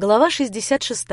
Глава 66.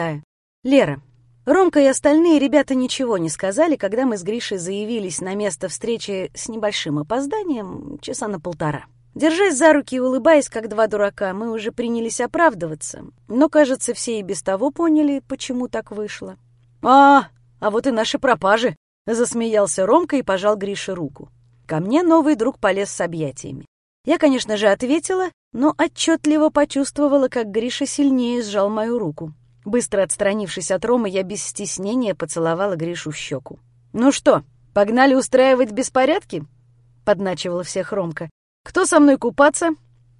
Лера. Ромка и остальные ребята ничего не сказали, когда мы с Гришей заявились на место встречи с небольшим опозданием, часа на полтора. Держась за руки и улыбаясь, как два дурака, мы уже принялись оправдываться, но, кажется, все и без того поняли, почему так вышло. «А, а вот и наши пропажи!» — засмеялся Ромка и пожал Грише руку. Ко мне новый друг полез с объятиями. Я, конечно же, ответила, но отчетливо почувствовала, как Гриша сильнее сжал мою руку. Быстро отстранившись от Ромы, я без стеснения поцеловала Гришу в щеку. «Ну что, погнали устраивать беспорядки?» — подначивала всех Ромка. «Кто со мной купаться?»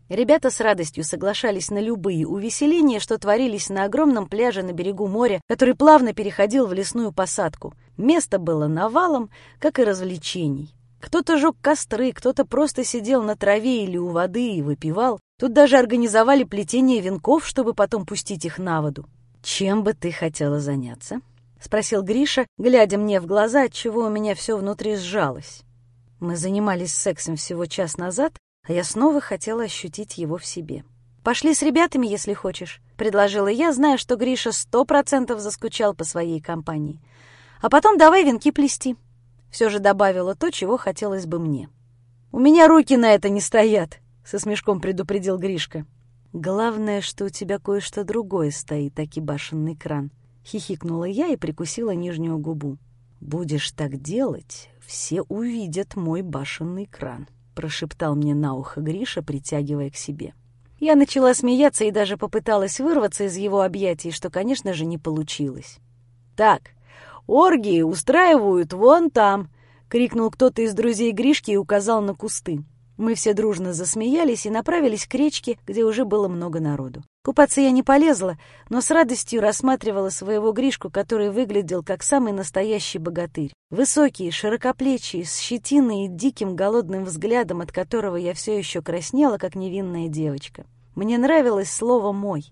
Ребята с радостью соглашались на любые увеселения, что творились на огромном пляже на берегу моря, который плавно переходил в лесную посадку. Место было навалом, как и развлечений. Кто-то жег костры, кто-то просто сидел на траве или у воды и выпивал. Тут даже организовали плетение венков, чтобы потом пустить их на воду. «Чем бы ты хотела заняться?» — спросил Гриша, глядя мне в глаза, отчего у меня все внутри сжалось. Мы занимались сексом всего час назад, а я снова хотела ощутить его в себе. «Пошли с ребятами, если хочешь», — предложила я, зная, что Гриша сто процентов заскучал по своей компании. «А потом давай венки плести». Все же добавила то, чего хотелось бы мне. «У меня руки на это не стоят», — со смешком предупредил Гришка. «Главное, что у тебя кое-что другое стоит, таки башенный кран», — хихикнула я и прикусила нижнюю губу. «Будешь так делать, все увидят мой башенный кран», — прошептал мне на ухо Гриша, притягивая к себе. Я начала смеяться и даже попыталась вырваться из его объятий, что, конечно же, не получилось. «Так, Оргии устраивают вон там!» — крикнул кто-то из друзей Гришки и указал на кусты. Мы все дружно засмеялись и направились к речке, где уже было много народу. Купаться я не полезла, но с радостью рассматривала своего Гришку, который выглядел как самый настоящий богатырь. Высокий, широкоплечий, с щетиной и диким голодным взглядом, от которого я все еще краснела, как невинная девочка. Мне нравилось слово «мой».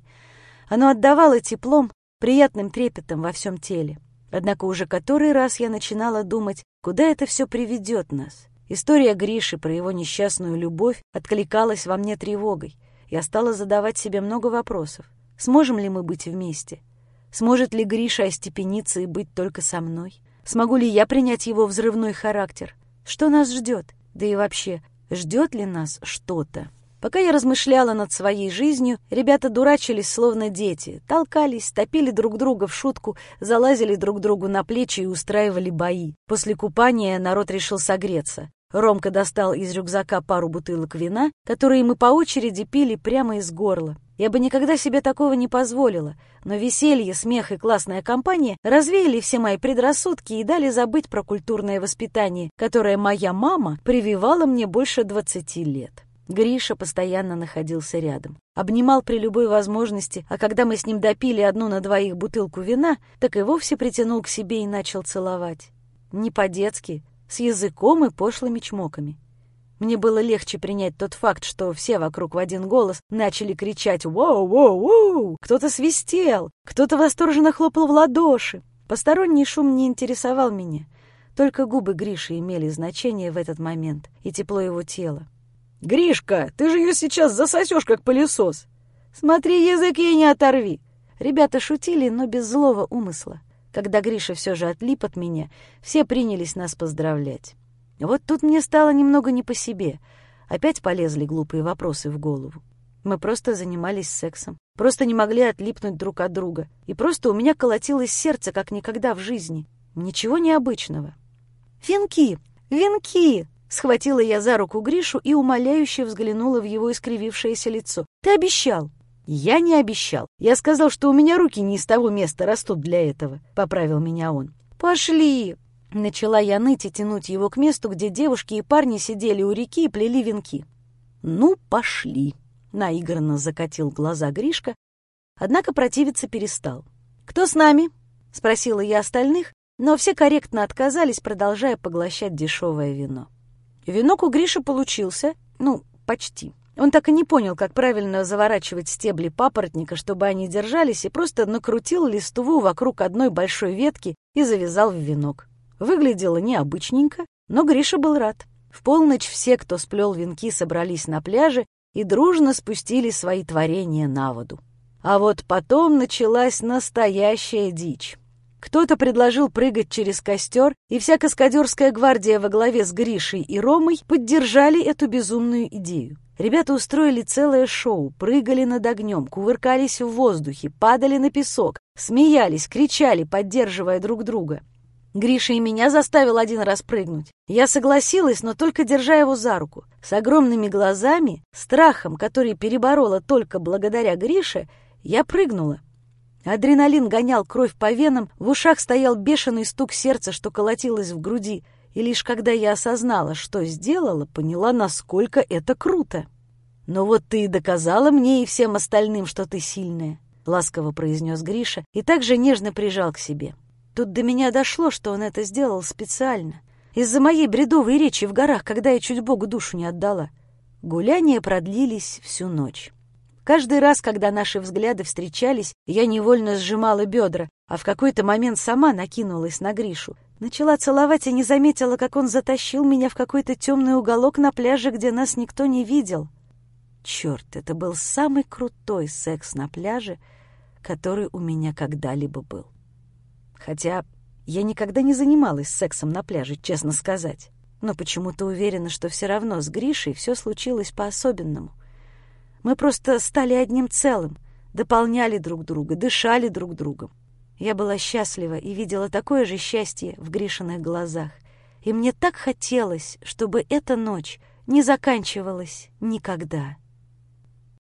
Оно отдавало теплом, приятным трепетом во всем теле. Однако уже который раз я начинала думать, куда это все приведет нас. История Гриши про его несчастную любовь откликалась во мне тревогой. Я стала задавать себе много вопросов. Сможем ли мы быть вместе? Сможет ли Гриша остепениться и быть только со мной? Смогу ли я принять его взрывной характер? Что нас ждет? Да и вообще, ждет ли нас что-то? Пока я размышляла над своей жизнью, ребята дурачились, словно дети, толкались, топили друг друга в шутку, залазили друг другу на плечи и устраивали бои. После купания народ решил согреться. Ромка достал из рюкзака пару бутылок вина, которые мы по очереди пили прямо из горла. Я бы никогда себе такого не позволила, но веселье, смех и классная компания развеяли все мои предрассудки и дали забыть про культурное воспитание, которое моя мама прививала мне больше двадцати лет. Гриша постоянно находился рядом. Обнимал при любой возможности, а когда мы с ним допили одну на двоих бутылку вина, так и вовсе притянул к себе и начал целовать. Не по-детски, с языком и пошлыми чмоками. Мне было легче принять тот факт, что все вокруг в один голос начали кричать «Воу-воу-воу!», кто-то свистел, кто-то восторженно хлопал в ладоши. Посторонний шум не интересовал меня. Только губы Гриши имели значение в этот момент и тепло его тела. «Гришка, ты же ее сейчас засосешь, как пылесос! Смотри, язык ей не оторви!» Ребята шутили, но без злого умысла. Когда Гриша все же отлип от меня, все принялись нас поздравлять. Вот тут мне стало немного не по себе. Опять полезли глупые вопросы в голову. Мы просто занимались сексом, просто не могли отлипнуть друг от друга. И просто у меня колотилось сердце, как никогда в жизни. Ничего необычного. «Венки! Венки!» Схватила я за руку Гришу и умоляюще взглянула в его искривившееся лицо. «Ты обещал!» «Я не обещал. Я сказал, что у меня руки не из того места растут для этого», — поправил меня он. «Пошли!» Начала я ныть и тянуть его к месту, где девушки и парни сидели у реки и плели венки. «Ну, пошли!» — наигранно закатил глаза Гришка, однако противиться перестал. «Кто с нами?» — спросила я остальных, но все корректно отказались, продолжая поглощать дешевое вино. Венок у Гриши получился, ну, почти. Он так и не понял, как правильно заворачивать стебли папоротника, чтобы они держались, и просто накрутил листву вокруг одной большой ветки и завязал в венок. Выглядело необычненько, но Гриша был рад. В полночь все, кто сплел венки, собрались на пляже и дружно спустили свои творения на воду. А вот потом началась настоящая дичь. Кто-то предложил прыгать через костер, и вся каскадерская гвардия во главе с Гришей и Ромой поддержали эту безумную идею. Ребята устроили целое шоу, прыгали над огнем, кувыркались в воздухе, падали на песок, смеялись, кричали, поддерживая друг друга. Гриша и меня заставил один раз прыгнуть. Я согласилась, но только держа его за руку. С огромными глазами, страхом, который переборола только благодаря Грише, я прыгнула. Адреналин гонял кровь по венам, в ушах стоял бешеный стук сердца, что колотилось в груди, и лишь когда я осознала, что сделала, поняла, насколько это круто. «Но вот ты и доказала мне и всем остальным, что ты сильная», — ласково произнес Гриша и также нежно прижал к себе. Тут до меня дошло, что он это сделал специально. Из-за моей бредовой речи в горах, когда я чуть Богу душу не отдала. Гуляния продлились всю ночь. Каждый раз, когда наши взгляды встречались, я невольно сжимала бедра, а в какой-то момент сама накинулась на Гришу. Начала целовать и не заметила, как он затащил меня в какой-то темный уголок на пляже, где нас никто не видел. Черт, это был самый крутой секс на пляже, который у меня когда-либо был. Хотя я никогда не занималась сексом на пляже, честно сказать. Но почему-то уверена, что все равно с Гришей все случилось по-особенному. Мы просто стали одним целым, дополняли друг друга, дышали друг другом. Я была счастлива и видела такое же счастье в Гришиных глазах. И мне так хотелось, чтобы эта ночь не заканчивалась никогда.